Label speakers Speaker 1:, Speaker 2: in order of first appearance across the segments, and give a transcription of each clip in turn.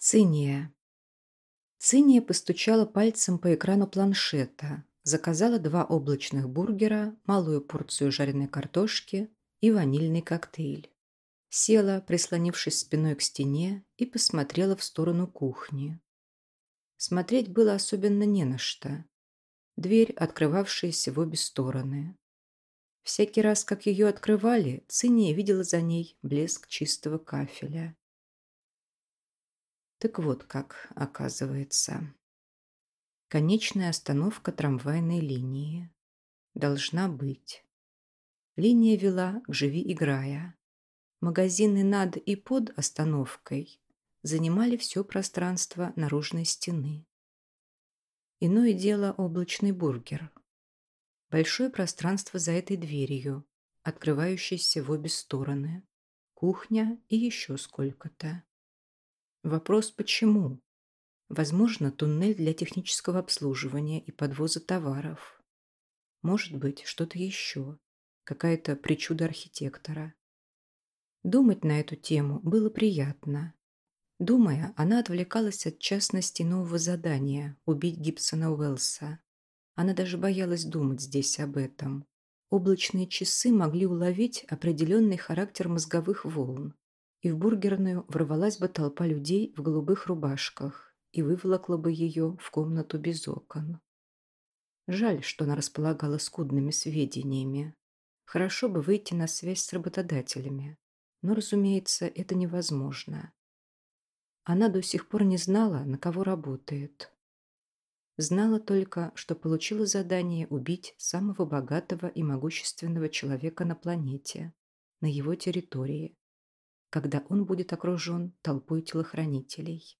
Speaker 1: Циния. Циния постучала пальцем по экрану планшета, заказала два облачных бургера, малую порцию жареной картошки и ванильный коктейль. Села, прислонившись спиной к стене, и посмотрела в сторону кухни. Смотреть было особенно не на что. Дверь, открывавшаяся в обе стороны. Всякий раз, как ее открывали, Циния видела за ней блеск чистого кафеля. Так вот как, оказывается. Конечная остановка трамвайной линии. Должна быть. Линия вела к «Живи, играя». Магазины над и под остановкой занимали все пространство наружной стены. Иное дело облачный бургер. Большое пространство за этой дверью, открывающейся в обе стороны. Кухня и еще сколько-то. Вопрос «почему?» Возможно, туннель для технического обслуживания и подвоза товаров. Может быть, что-то еще. Какая-то причуда архитектора. Думать на эту тему было приятно. Думая, она отвлекалась от частности нового задания – убить Гибсона Уэллса. Она даже боялась думать здесь об этом. Облачные часы могли уловить определенный характер мозговых волн, и в бургерную ворвалась бы толпа людей в голубых рубашках и выволокла бы ее в комнату без окон. Жаль, что она располагала скудными сведениями. Хорошо бы выйти на связь с работодателями, но, разумеется, это невозможно. Она до сих пор не знала, на кого работает. Знала только, что получила задание убить самого богатого и могущественного человека на планете, на его территории, когда он будет окружен толпой телохранителей.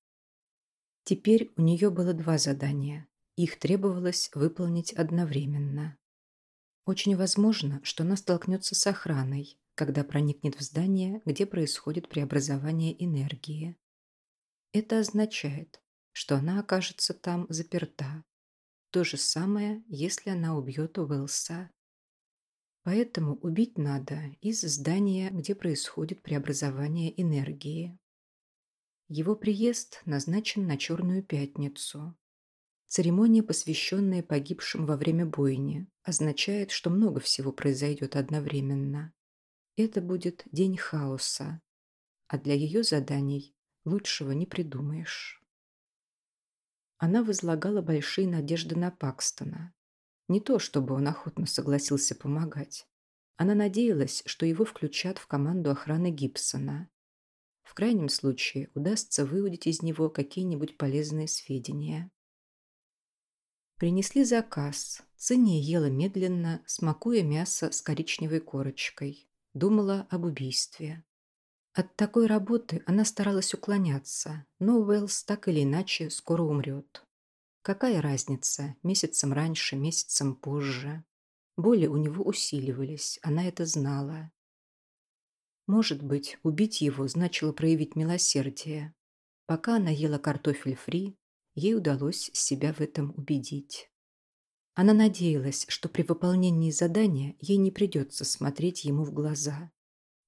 Speaker 1: Теперь у нее было два задания. Их требовалось выполнить одновременно. Очень возможно, что она столкнется с охраной, когда проникнет в здание, где происходит преобразование энергии. Это означает, что она окажется там заперта. То же самое, если она убьет Уэлса. Поэтому убить надо из здания, где происходит преобразование энергии. Его приезд назначен на Черную Пятницу. Церемония, посвященная погибшим во время бойни, означает, что много всего произойдет одновременно. Это будет день хаоса, а для ее заданий лучшего не придумаешь. Она возлагала большие надежды на Пакстона, не то, чтобы он охотно согласился помогать. Она надеялась, что его включат в команду охраны Гибсона. В крайнем случае удастся выудить из него какие-нибудь полезные сведения. Принесли заказ. Циния ела медленно, смакуя мясо с коричневой корочкой. Думала об убийстве. От такой работы она старалась уклоняться, но Уэллс так или иначе скоро умрет. Какая разница, месяцем раньше, месяцем позже? Боли у него усиливались, она это знала. Может быть, убить его значило проявить милосердие. Пока она ела картофель фри, ей удалось себя в этом убедить. Она надеялась, что при выполнении задания ей не придется смотреть ему в глаза.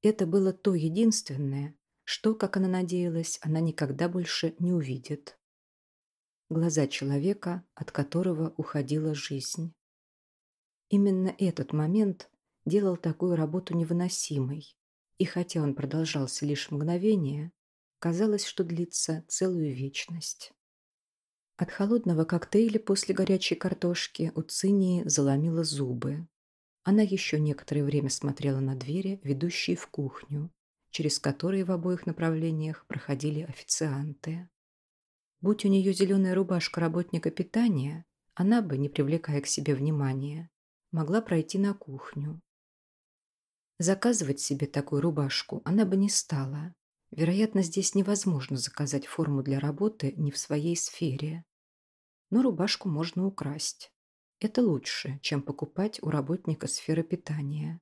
Speaker 1: Это было то единственное, что, как она надеялась, она никогда больше не увидит глаза человека, от которого уходила жизнь. Именно этот момент делал такую работу невыносимой, и хотя он продолжался лишь мгновение, казалось, что длится целую вечность. От холодного коктейля после горячей картошки у Цинии заломила зубы. Она еще некоторое время смотрела на двери, ведущие в кухню, через которые в обоих направлениях проходили официанты. Будь у нее зеленая рубашка работника питания, она бы, не привлекая к себе внимания, могла пройти на кухню. Заказывать себе такую рубашку она бы не стала. Вероятно, здесь невозможно заказать форму для работы не в своей сфере. Но рубашку можно украсть. Это лучше, чем покупать у работника сферы питания.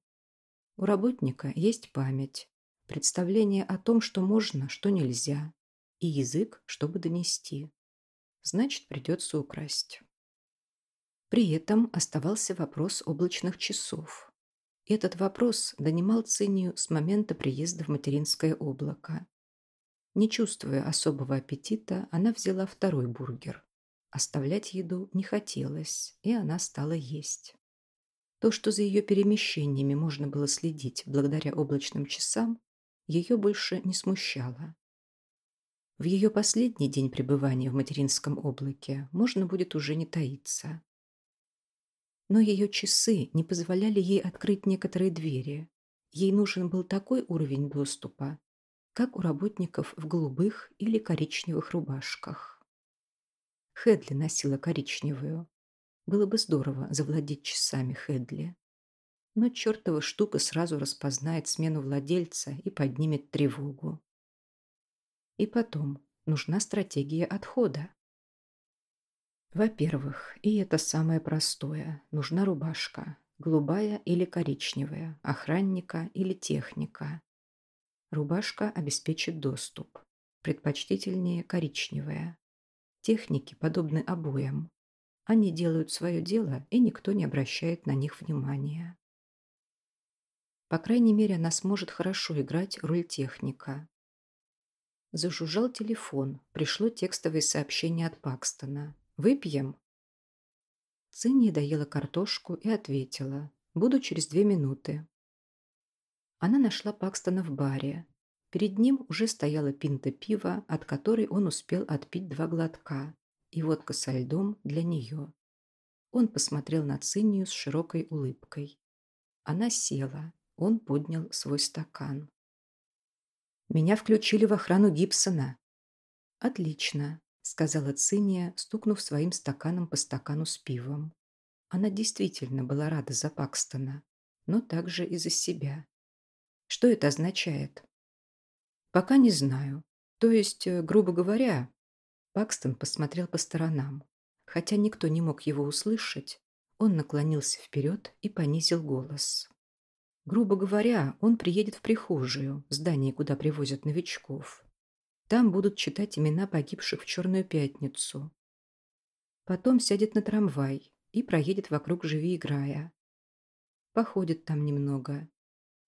Speaker 1: У работника есть память, представление о том, что можно, что нельзя, и язык, чтобы донести. Значит, придется украсть. При этом оставался вопрос облачных часов. Этот вопрос донимал Цинию с момента приезда в материнское облако. Не чувствуя особого аппетита, она взяла второй бургер. Оставлять еду не хотелось, и она стала есть. То, что за ее перемещениями можно было следить благодаря облачным часам, ее больше не смущало. В ее последний день пребывания в материнском облаке можно будет уже не таиться. Но ее часы не позволяли ей открыть некоторые двери. Ей нужен был такой уровень доступа, как у работников в голубых или коричневых рубашках. Хедли носила коричневую. Было бы здорово завладеть часами Хедли. Но чертова штука сразу распознает смену владельца и поднимет тревогу. И потом, нужна стратегия отхода. Во-первых, и это самое простое, нужна рубашка, голубая или коричневая, охранника или техника. Рубашка обеспечит доступ. Предпочтительнее коричневая. Техники подобны обоям. Они делают свое дело, и никто не обращает на них внимания. По крайней мере, она сможет хорошо играть роль техника. Зажужжал телефон. Пришло текстовое сообщение от Пакстона. «Выпьем?» Цинни доела картошку и ответила. «Буду через две минуты». Она нашла Пакстона в баре. Перед ним уже стояла пинта пива, от которой он успел отпить два глотка, и водка со льдом для нее. Он посмотрел на Циннию с широкой улыбкой. Она села. Он поднял свой стакан. Меня включили в охрану Гибсона. Отлично, сказала Циния, стукнув своим стаканом по стакану с пивом. Она действительно была рада за Пакстона, но также и за себя. Что это означает? Пока не знаю. То есть, э, грубо говоря, Пакстон посмотрел по сторонам. Хотя никто не мог его услышать, он наклонился вперед и понизил голос. Грубо говоря, он приедет в прихожую, здание, куда привозят новичков. Там будут читать имена погибших в Черную Пятницу. Потом сядет на трамвай и проедет вокруг «Живи, играя». Походит там немного.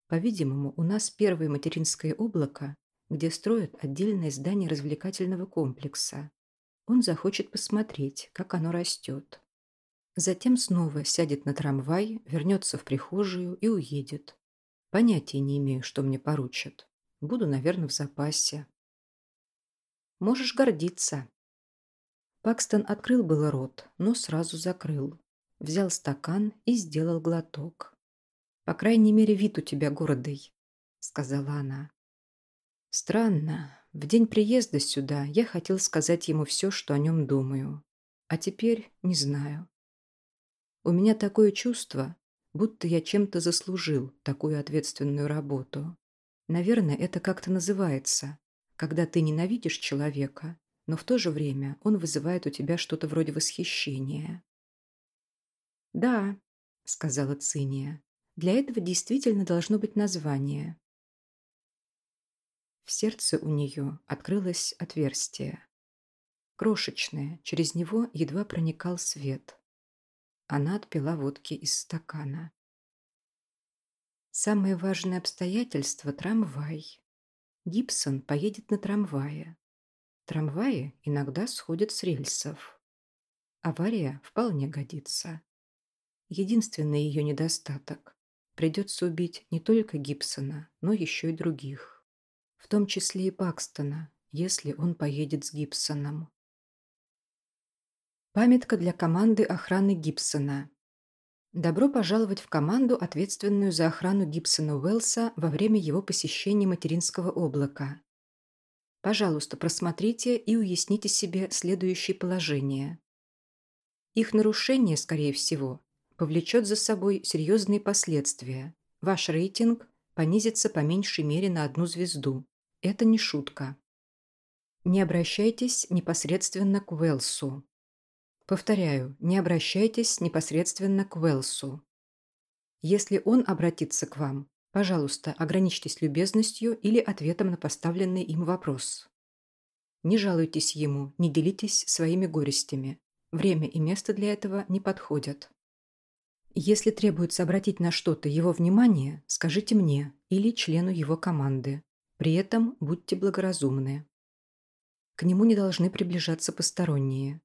Speaker 1: По-видимому, у нас первое материнское облако, где строят отдельное здание развлекательного комплекса. Он захочет посмотреть, как оно растет. Затем снова сядет на трамвай, вернется в прихожую и уедет. Понятия не имею, что мне поручат. Буду, наверное, в запасе. Можешь гордиться. Пакстон открыл было рот, но сразу закрыл. Взял стакан и сделал глоток. «По крайней мере, вид у тебя гордый», — сказала она. «Странно. В день приезда сюда я хотел сказать ему все, что о нем думаю. А теперь не знаю. У меня такое чувство, будто я чем-то заслужил такую ответственную работу. Наверное, это как-то называется, когда ты ненавидишь человека, но в то же время он вызывает у тебя что-то вроде восхищения. «Да», — сказала Циния, — «для этого действительно должно быть название». В сердце у нее открылось отверстие. Крошечное, через него едва проникал свет. Она отпила водки из стакана. Самое важное обстоятельство – трамвай. Гибсон поедет на трамвае. Трамваи иногда сходят с рельсов. Авария вполне годится. Единственный ее недостаток – придется убить не только Гибсона, но еще и других. В том числе и Пакстона, если он поедет с Гибсоном. Памятка для команды охраны Гибсона. Добро пожаловать в команду, ответственную за охрану Гибсона Уэллса во время его посещения материнского облака. Пожалуйста, просмотрите и уясните себе следующие положения. Их нарушение, скорее всего, повлечет за собой серьезные последствия. Ваш рейтинг понизится по меньшей мере на одну звезду. Это не шутка. Не обращайтесь непосредственно к Уэллсу. Повторяю, не обращайтесь непосредственно к Уэлсу. Если он обратится к вам, пожалуйста, ограничьтесь любезностью или ответом на поставленный им вопрос. Не жалуйтесь ему, не делитесь своими горестями. Время и место для этого не подходят. Если требуется обратить на что-то его внимание, скажите мне или члену его команды. При этом будьте благоразумны. К нему не должны приближаться посторонние.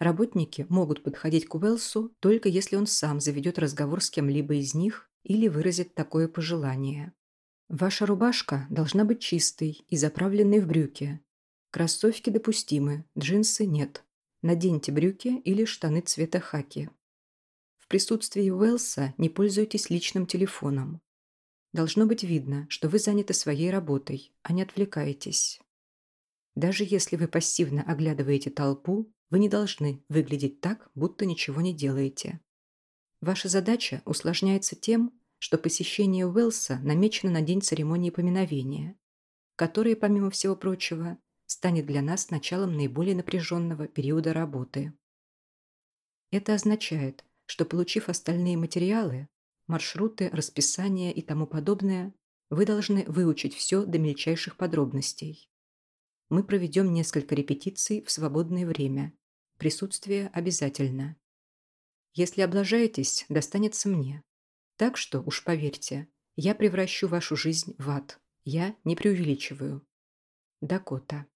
Speaker 1: Работники могут подходить к Уэлсу только если он сам заведет разговор с кем-либо из них или выразит такое пожелание. Ваша рубашка должна быть чистой и заправленной в брюки. Кроссовки допустимы, джинсы нет. Наденьте брюки или штаны цвета хаки. В присутствии Уэлса не пользуйтесь личным телефоном. Должно быть видно, что вы заняты своей работой, а не отвлекаетесь. Даже если вы пассивно оглядываете толпу, вы не должны выглядеть так, будто ничего не делаете. Ваша задача усложняется тем, что посещение Уэлса намечено на день церемонии поминовения, который, помимо всего прочего, станет для нас началом наиболее напряженного периода работы. Это означает, что получив остальные материалы, маршруты, расписание и тому подобное, вы должны выучить все до мельчайших подробностей. Мы проведем несколько репетиций в свободное время, Присутствие обязательно. Если облажаетесь, достанется мне. Так что, уж поверьте, я превращу вашу жизнь в ад. Я не преувеличиваю. Дакота.